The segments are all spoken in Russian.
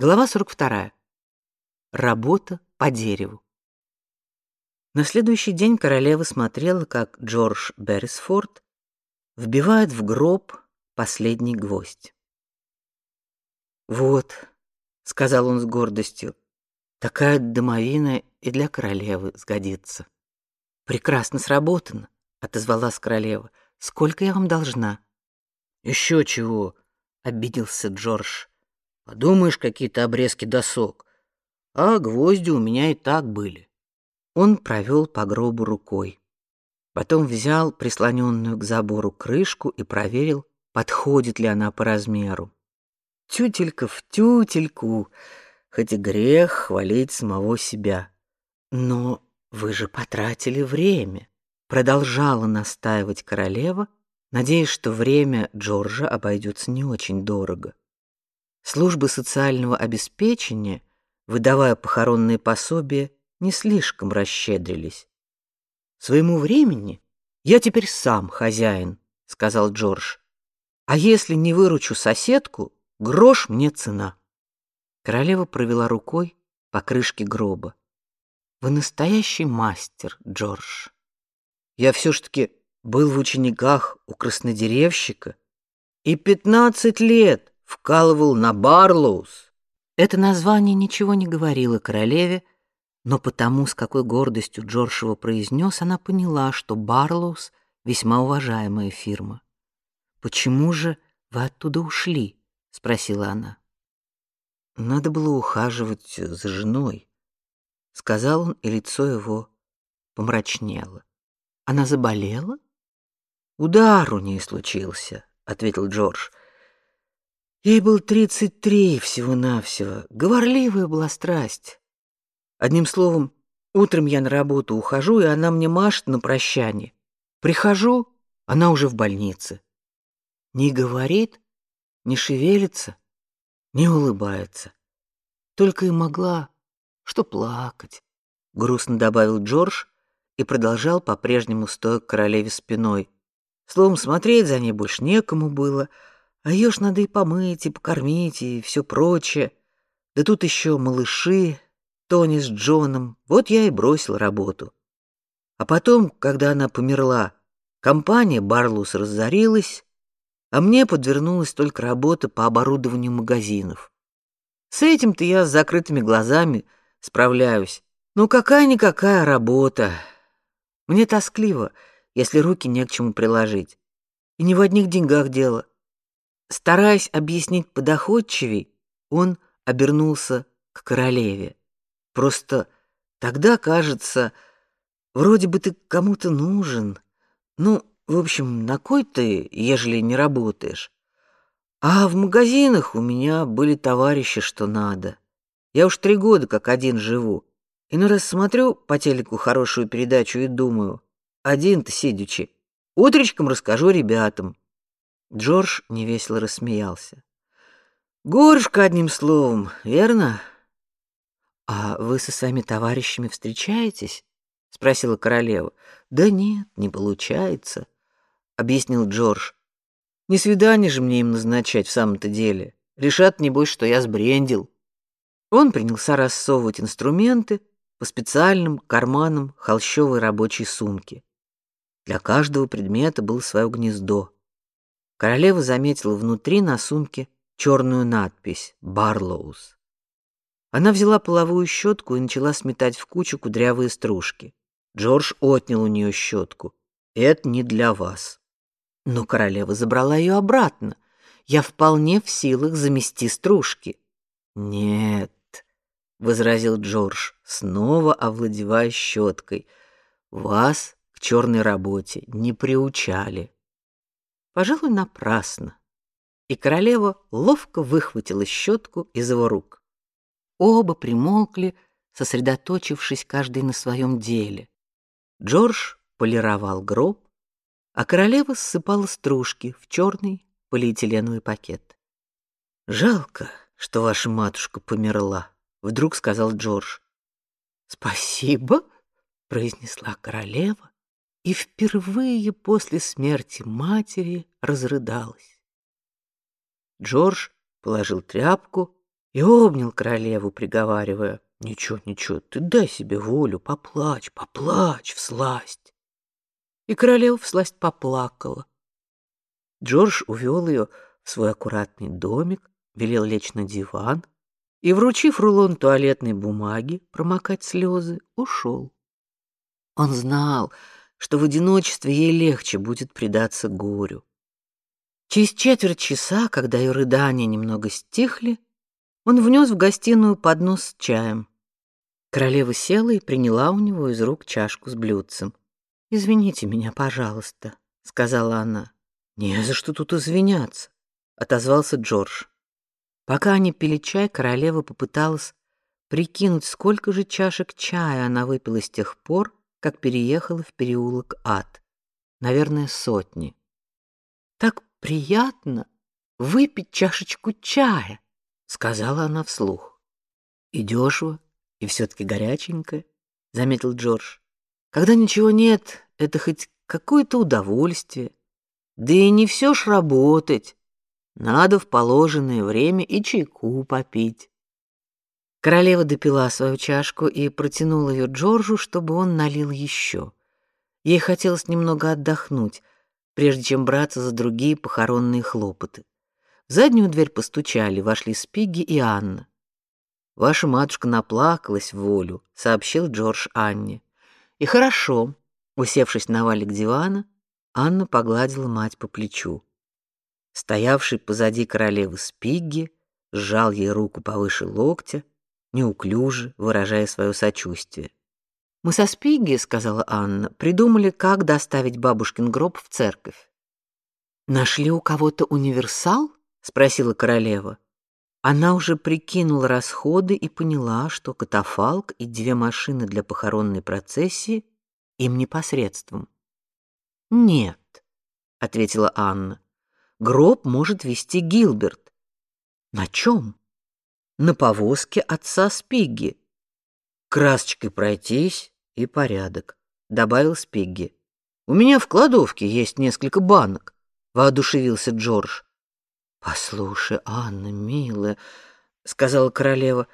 Глава 42. Работа по дереву. На следующий день королева смотрела, как Джордж Беррисфорд вбивает в гроб последний гвоздь. «Вот», — сказал он с гордостью, — «такая домовина и для королевы сгодится». «Прекрасно сработано», — отозвалась королева. «Сколько я вам должна?» «Еще чего», — обиделся Джордж. Подумаешь, какие-то обрезки досок. А гвозди у меня и так были. Он провел по гробу рукой. Потом взял прислоненную к забору крышку и проверил, подходит ли она по размеру. Тютелька в тютельку, хоть и грех хвалить самого себя. Но вы же потратили время, продолжала настаивать королева, надеясь, что время Джорджа обойдется не очень дорого. Службы социального обеспечения, выдавая похоронные пособия, не слишком расщедрились. Своему времени я теперь сам хозяин, сказал Джордж. А если не выручу соседку, грош мне цена. Королева провела рукой по крышке гроба. Вы настоящий мастер, Джордж. Я все ж таки был в учениках у краснодеревщика и пятнадцать лет вкалывал на Барлоус. Это название ничего не говорило королеве, но потому, с какой гордостью Джордж его произнес, она поняла, что Барлоус весьма уважаемая фирма. Почему же вы оттуда ушли? спросила она. Надо было ухаживать за женой, сказал он, и лицо его помрачнело. Она заболела? Удар у нее случился, ответил Джордж. Ей был тридцать три всего-навсего. Говорливая была страсть. Одним словом, утром я на работу ухожу, и она мне машет на прощание. Прихожу, она уже в больнице. Не говорит, не шевелится, не улыбается. Только и могла что плакать. Грустно добавил Джордж и продолжал по-прежнему стоя к королеве спиной. Словом, смотреть за ней больше некому было — а ее ж надо и помыть, и покормить, и все прочее. Да тут еще малыши, Тони с Джоном. Вот я и бросил работу. А потом, когда она померла, компания Барлус разорилась, а мне подвернулась только работа по оборудованию магазинов. С этим-то я с закрытыми глазами справляюсь. Ну какая-никакая работа. Мне тоскливо, если руки не к чему приложить. И не в одних деньгах дело. Стараясь объяснить подоходчивей, он обернулся к королеве. Просто тогда кажется, вроде бы ты кому-то нужен. Ну, в общем, на кой ты, ежели не работаешь? А в магазинах у меня были товарищи, что надо. Я уж три года как один живу. И ну раз смотрю по телеку хорошую передачу и думаю, один-то сидячи, утречком расскажу ребятам, Джордж невесело рассмеялся. Горшка одним словом, верно? А вы со своими товарищами встречаетесь? спросила королева. Да нет, не получается, объяснил Джордж. Не свидание же мне им назначать в самом-то деле. Решат небось, что я сбрендил. Он принялся рассовывать инструменты по специальным карманам холщовой рабочей сумки. Для каждого предмета было свое гнездо. Королева заметила внутри на сумке черную надпись «Барлоус». Она взяла половую щетку и начала сметать в кучу кудрявые стружки. Джордж отнял у нее щетку. «Это не для вас». Но королева забрала ее обратно. «Я вполне в силах замести стружки». «Нет», — возразил Джордж, снова овладевая щеткой, — «вас к черной работе не приучали». Пожалуй, напрасно. И королева ловко выхватила щетку из его рук. Оба примолкли, сосредоточившись каждый на своем деле. Джордж полировал гроб, а королева ссыпала стружки в черный полиэтиленовый пакет. Жалко, что ваша матушка померла, вдруг сказал Джордж. Спасибо, произнесла королева и впервые после смерти матери разрыдалась. Джордж положил тряпку и обнял королеву, приговаривая, «Ничего, ничего, ты дай себе волю, поплачь, поплачь, всласть». И королева всласть поплакала. Джордж увел ее в свой аккуратный домик, велел лечь на диван и, вручив рулон туалетной бумаги, промокать слезы, ушел. Он знал, что в одиночестве ей легче будет предаться горю. Через четверть часа, когда ее рыдания немного стихли, он внес в гостиную поднос с чаем. Королева села и приняла у него из рук чашку с блюдцем. «Извините меня, пожалуйста», — сказала она. «Не за что тут извиняться», — отозвался Джордж. Пока они пили чай, королева попыталась прикинуть, сколько же чашек чая она выпила с тех пор, как переехала в переулок Ад. Наверное, сотни. Так приятно выпить чашечку чая, сказала она вслух. И дешево, и все-таки горяченькое, заметил Джордж. Когда ничего нет, это хоть какое-то удовольствие. Да и не все ж работать. Надо в положенное время и чайку попить. Королева допила свою чашку и протянула ее Джорджу, чтобы он налил еще. Ей хотелось немного отдохнуть, прежде чем браться за другие похоронные хлопоты. В заднюю дверь постучали, вошли Спиги и Анна. Ваша матушка наплакалась в волю, сообщил Джордж Анне. И хорошо, усевшись на валик дивана, Анна погладила мать по плечу. Стоявший позади королевы Спигги сжал ей руку повыше локтя, неуклюже выражая свое сочувствие. Мы со Спигги, сказала Анна, придумали, как доставить бабушкин гроб в церковь. Нашли у кого-то универсал? спросила королева. Она уже прикинула расходы и поняла, что катафалк и две машины для похоронной процессии им непосредством. Нет, ответила Анна. Гроб может вести Гилберт. На чем? На повозке отца Спигги. Красочкой пройтись и порядок, добавил Спигги. У меня в кладовке есть несколько банок, воодушевился Джордж. Послушай, Анна, милая, сказала королева,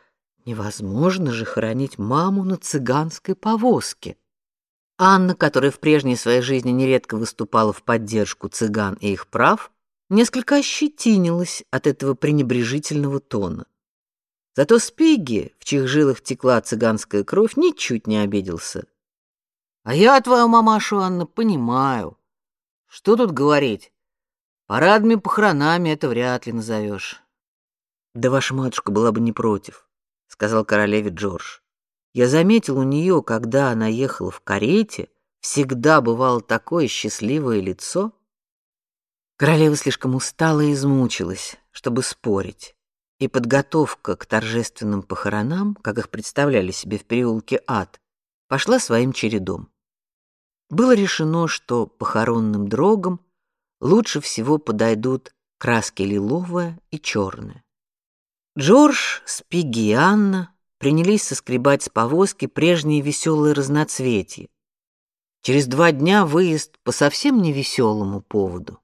невозможно же хоронить маму на цыганской повозке. Анна, которая в прежней своей жизни нередко выступала в поддержку цыган и их прав, несколько ощетинилась от этого пренебрежительного тона. Зато Спиги, в чьих жилах текла цыганская кровь, ничуть не обиделся. А я твою мамашу Анна понимаю. Что тут говорить? Парадными похоронами это вряд ли назовешь. Да ваша матушка была бы не против, сказал королеве Джордж. Я заметил у нее, когда она ехала в карете, всегда бывало такое счастливое лицо. Королева слишком устала и измучилась, чтобы спорить, и подготовка к торжественным похоронам, как их представляли себе в переулке Ад, пошла своим чередом. Было решено, что похоронным дрогам лучше всего подойдут краски лиловая и черная. Джордж, Спиги и Анна принялись соскребать с повозки прежние веселые разноцветия. Через два дня выезд по совсем невеселому поводу.